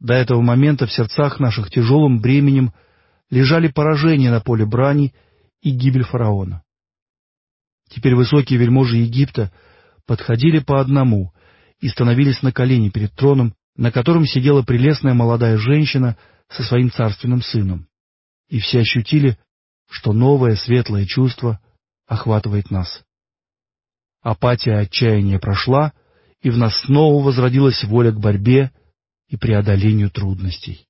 До этого момента в сердцах наших тяжелым бременем лежали поражения на поле брани и гибель фараона. Теперь высокие вельможи Египта подходили по одному и становились на колени перед троном, на котором сидела прелестная молодая женщина со своим царственным сыном. И все ощутили, что новое светлое чувство охватывает нас. Апатия отчаяния прошла, и в нас снова возродилась воля к борьбе и преодолению трудностей.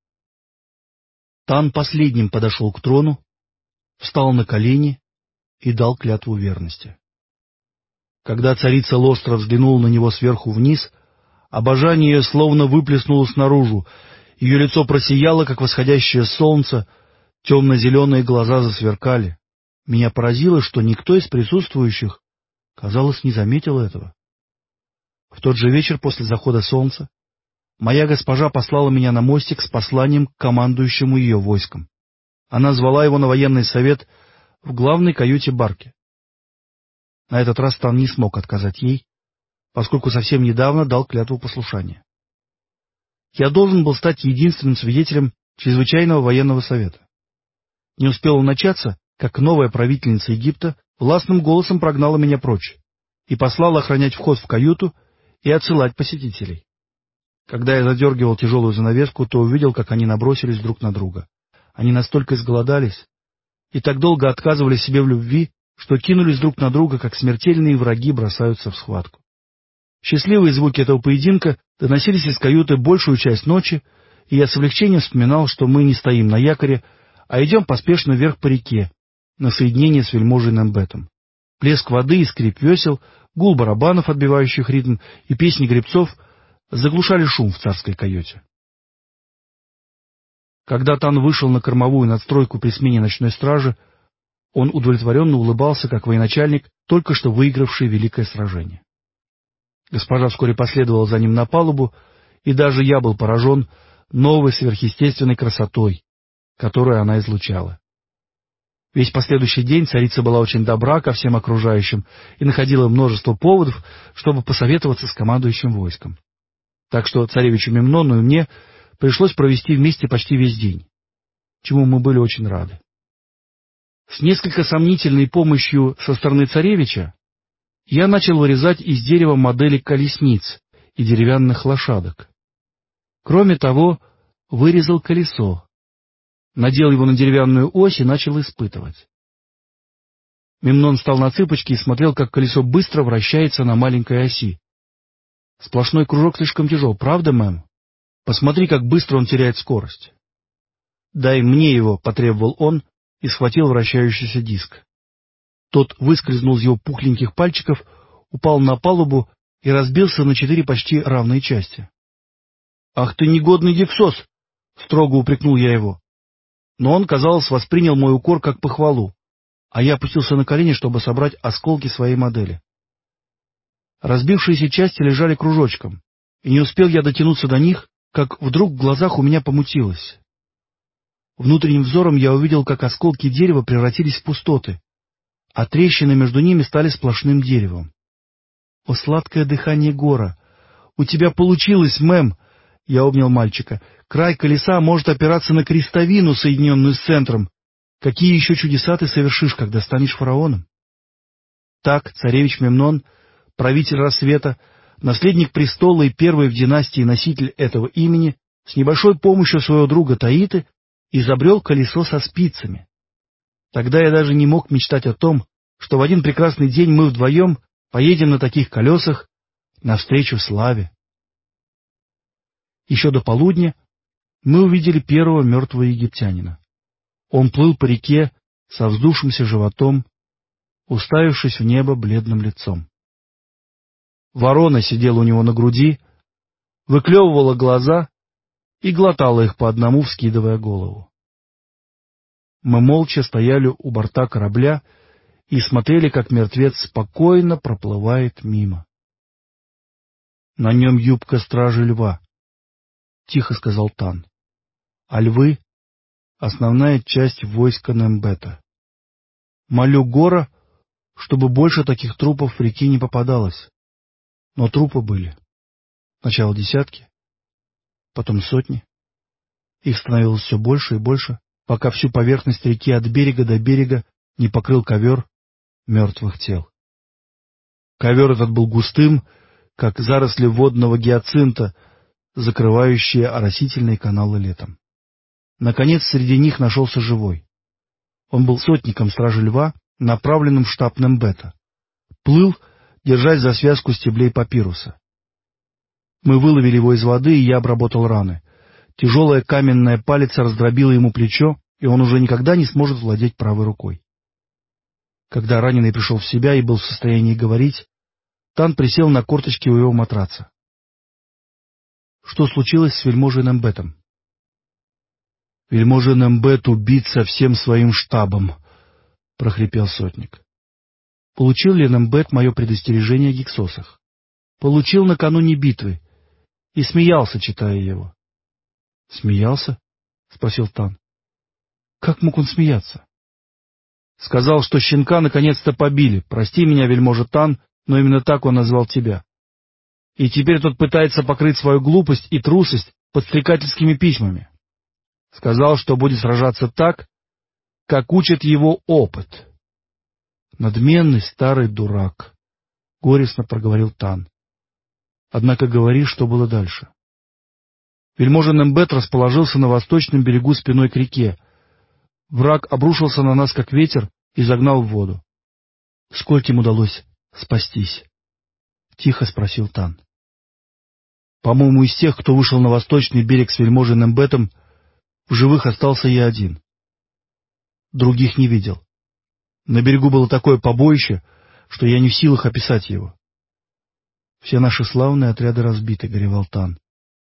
Тан последним подошел к трону, встал на колени и дал клятву верности. Когда царица Лостра взглянула на него сверху вниз, обожание ее словно выплеснулось наружу, ее лицо просияло, как восходящее солнце, темно-зеленые глаза засверкали. Меня поразило, что никто из присутствующих, казалось, не заметил этого. В тот же вечер после захода солнца моя госпожа послала меня на мостик с посланием к командующему ее войском. Она звала его на военный совет в главной каюте барки. На этот раз Тан не смог отказать ей, поскольку совсем недавно дал клятву послушания. Я должен был стать единственным свидетелем чрезвычайного военного совета. Не успел он начаться, как новая правительница Египта властным голосом прогнала меня прочь и послала охранять вход в каюту и отсылать посетителей. Когда я задергивал тяжелую занавеску, то увидел, как они набросились друг на друга. Они настолько изголодались и так долго отказывали себе в любви, что кинулись друг на друга, как смертельные враги бросаются в схватку. Счастливые звуки этого поединка доносились из каюты большую часть ночи, и я с облегчением вспоминал, что мы не стоим на якоре, а идем поспешно вверх по реке, на соединение с вельможей Нембетом. Плеск воды и скрип весел, гул барабанов, отбивающих ритм, и песни гребцов заглушали шум в царской каюте. Когда Тан вышел на кормовую надстройку при смене ночной стражи, он удовлетворенно улыбался, как военачальник, только что выигравший великое сражение. Госпожа вскоре последовала за ним на палубу, и даже я был поражен новой сверхъестественной красотой, которую она излучала. Весь последующий день царица была очень добра ко всем окружающим и находила множество поводов, чтобы посоветоваться с командующим войском. Так что царевичу Мемнону и мне пришлось провести вместе почти весь день, чему мы были очень рады. С несколько сомнительной помощью со стороны царевича я начал вырезать из дерева модели колесниц и деревянных лошадок. Кроме того, вырезал колесо, надел его на деревянную ось и начал испытывать. Мемнон встал на цыпочки и смотрел, как колесо быстро вращается на маленькой оси. Сплошной кружок слишком тяжел, правда, мэм? Посмотри, как быстро он теряет скорость. «Дай мне его», — потребовал он и схватил вращающийся диск. Тот выскользнул из его пухленьких пальчиков, упал на палубу и разбился на четыре почти равные части. «Ах ты негодный гексос!» — строго упрекнул я его. Но он, казалось, воспринял мой укор как похвалу, а я опустился на колени, чтобы собрать осколки своей модели. Разбившиеся части лежали кружочком, и не успел я дотянуться до них, как вдруг в глазах у меня помутилось. Внутренним взором я увидел, как осколки дерева превратились в пустоты, а трещины между ними стали сплошным деревом. О, сладкое дыхание гора! У тебя получилось, мэм! Я обнял мальчика. Край колеса может опираться на крестовину, соединенную с центром. Какие еще чудеса ты совершишь, когда станешь фараоном? Так царевич Мемнон, правитель рассвета, наследник престола и первый в династии носитель этого имени, с небольшой помощью своего друга Таиты, изобрел колесо со спицами. Тогда я даже не мог мечтать о том, что в один прекрасный день мы вдвоем поедем на таких колесах навстречу славе. Еще до полудня мы увидели первого мертвого египтянина. Он плыл по реке со вздувшимся животом, уставившись в небо бледным лицом. Ворона сидела у него на груди, выклевывала глаза и глотала их по одному, вскидывая голову. Мы молча стояли у борта корабля и смотрели, как мертвец спокойно проплывает мимо. На нем юбка стражи льва, — тихо сказал Тан. А львы — основная часть войска Нембета. Молю Гора, чтобы больше таких трупов в реки не попадалось. Но трупы были. Сначала десятки, потом сотни. Их становилось все больше и больше, пока всю поверхность реки от берега до берега не покрыл ковер мертвых тел. Ковер этот был густым, как заросли водного гиацинта, закрывающие оросительные каналы летом. Наконец, среди них нашелся живой. Он был сотником стражи льва, направленным в штаб Нембета. Плыл, держась за связку стеблей папируса. Мы выловили его из воды, и я обработал раны. Тяжелая каменная палец раздробила ему плечо, и он уже никогда не сможет владеть правой рукой. Когда раненый пришел в себя и был в состоянии говорить, Тан присел на корточки у его матраца. Что случилось с вельможей Нембетом? Вельможа Нембет убит со всем своим штабом, — прохрипел сотник. Получил ли Нембет мое предостережение о гексосах? Получил накануне битвы и смеялся, читая его. — Смеялся? — спросил Тан. — Как мог он смеяться? — Сказал, что щенка наконец-то побили. Прости меня, вельможа Тан, но именно так он назвал тебя. И теперь тот пытается покрыть свою глупость и трусость подстрекательскими письмами. Сказал, что будет сражаться так, как учит его опыт. Надменный старый дурак, — горестно проговорил Тан. Однако говори, что было дальше. Вельможа Нембет расположился на восточном берегу спиной к реке. Враг обрушился на нас, как ветер, и загнал в воду. Сколько им удалось спастись? — тихо спросил Тан. По-моему, из тех, кто вышел на восточный берег с вельможей Нембетом, в живых остался я один. Других не видел. На берегу было такое побоище, что я не в силах описать его. Все наши славные отряды разбиты, — горевал Тан.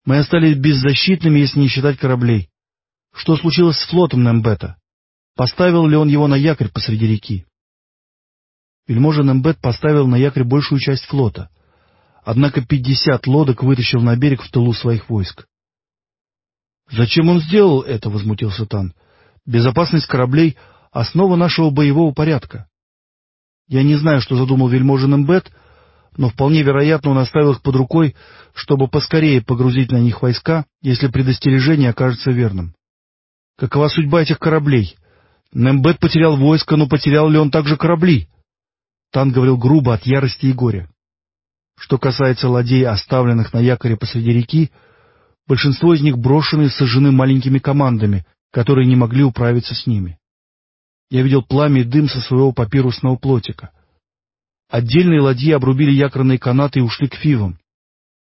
Мы остались беззащитными, если не считать кораблей. Что случилось с флотом Нембета? Поставил ли он его на якорь посреди реки? Вельможа Нембет поставил на якорь большую часть флота, однако пятьдесят лодок вытащил на берег в тылу своих войск. «Зачем он сделал это?» — возмутился Тан. «Безопасность кораблей — основа нашего боевого порядка. Я не знаю, что задумал вельможа Нембет, — но вполне вероятно он оставил их под рукой, чтобы поскорее погрузить на них войска, если предостережение окажется верным. Какова судьба этих кораблей? Нембет потерял войско, но потерял ли он также корабли? Тан говорил грубо от ярости и горя. Что касается ладей, оставленных на якоре посреди реки, большинство из них брошены и сожжены маленькими командами, которые не могли управиться с ними. Я видел пламя и дым со своего папирусного плотика — Отдельные ладьи обрубили якорные канаты и ушли к фивам.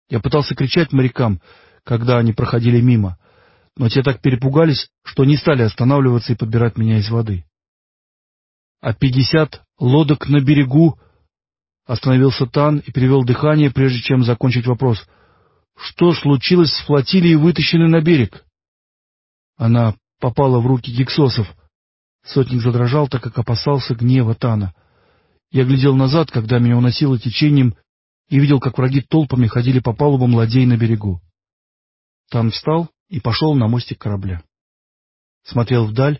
Я пытался кричать морякам, когда они проходили мимо, но те так перепугались, что не стали останавливаться и подбирать меня из воды. А пятьдесят лодок на берегу... Остановился Тан и перевел дыхание, прежде чем закончить вопрос. Что случилось с флотилией, вытащенной на берег? Она попала в руки гексосов. Сотник задрожал, так как опасался гнева Тана. Я глядел назад, когда меня уносило течением, и видел, как враги толпами ходили по палубам ладей на берегу. Тан встал и пошел на мостик корабля. Смотрел вдаль,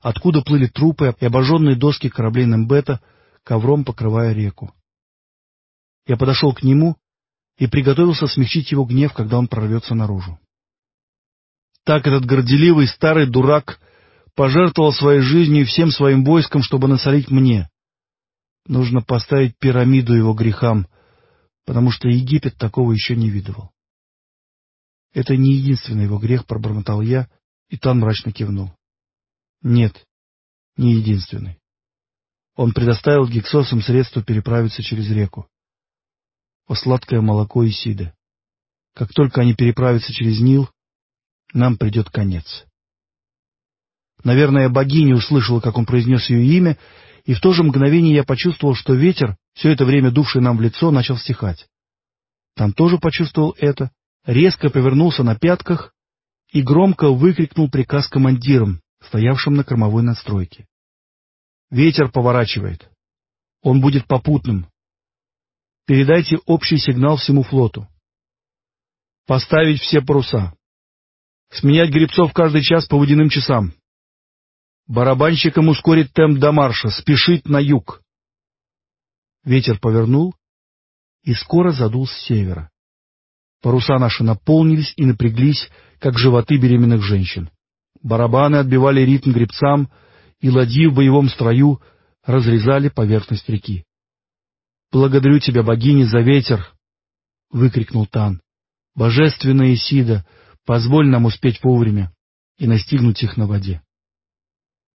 откуда плыли трупы и обожженные доски кораблей Нембета, ковром покрывая реку. Я подошел к нему и приготовился смягчить его гнев, когда он прорвется наружу. Так этот горделивый старый дурак пожертвовал своей жизнью и всем своим войском, чтобы насолить мне. Нужно поставить пирамиду его грехам, потому что Египет такого еще не видывал. Это не единственный его грех, пробормотал я, и Тан мрачно кивнул. Нет, не единственный. Он предоставил гексосам средства переправиться через реку. О сладкое молоко Исиды. Как только они переправятся через Нил, нам придет конец. Наверное, богиня услышала, как он произнес ее имя, и в то же мгновение я почувствовал, что ветер, все это время дувший нам в лицо, начал стихать. Там тоже почувствовал это, резко повернулся на пятках и громко выкрикнул приказ командирам, стоявшим на кормовой надстройке. «Ветер поворачивает. Он будет попутным. Передайте общий сигнал всему флоту. Поставить все паруса. Сменять гребцов каждый час по водяным часам. Барабанщикам ускорить темп до марша, спешить на юг. Ветер повернул и скоро задул с севера. Паруса наши наполнились и напряглись, как животы беременных женщин. Барабаны отбивали ритм гребцам, и ладьи в боевом строю разрезали поверхность реки. «Благодарю тебя, богини, за ветер!» — выкрикнул Тан. «Божественная Исида, позволь нам успеть вовремя и настигнуть их на воде».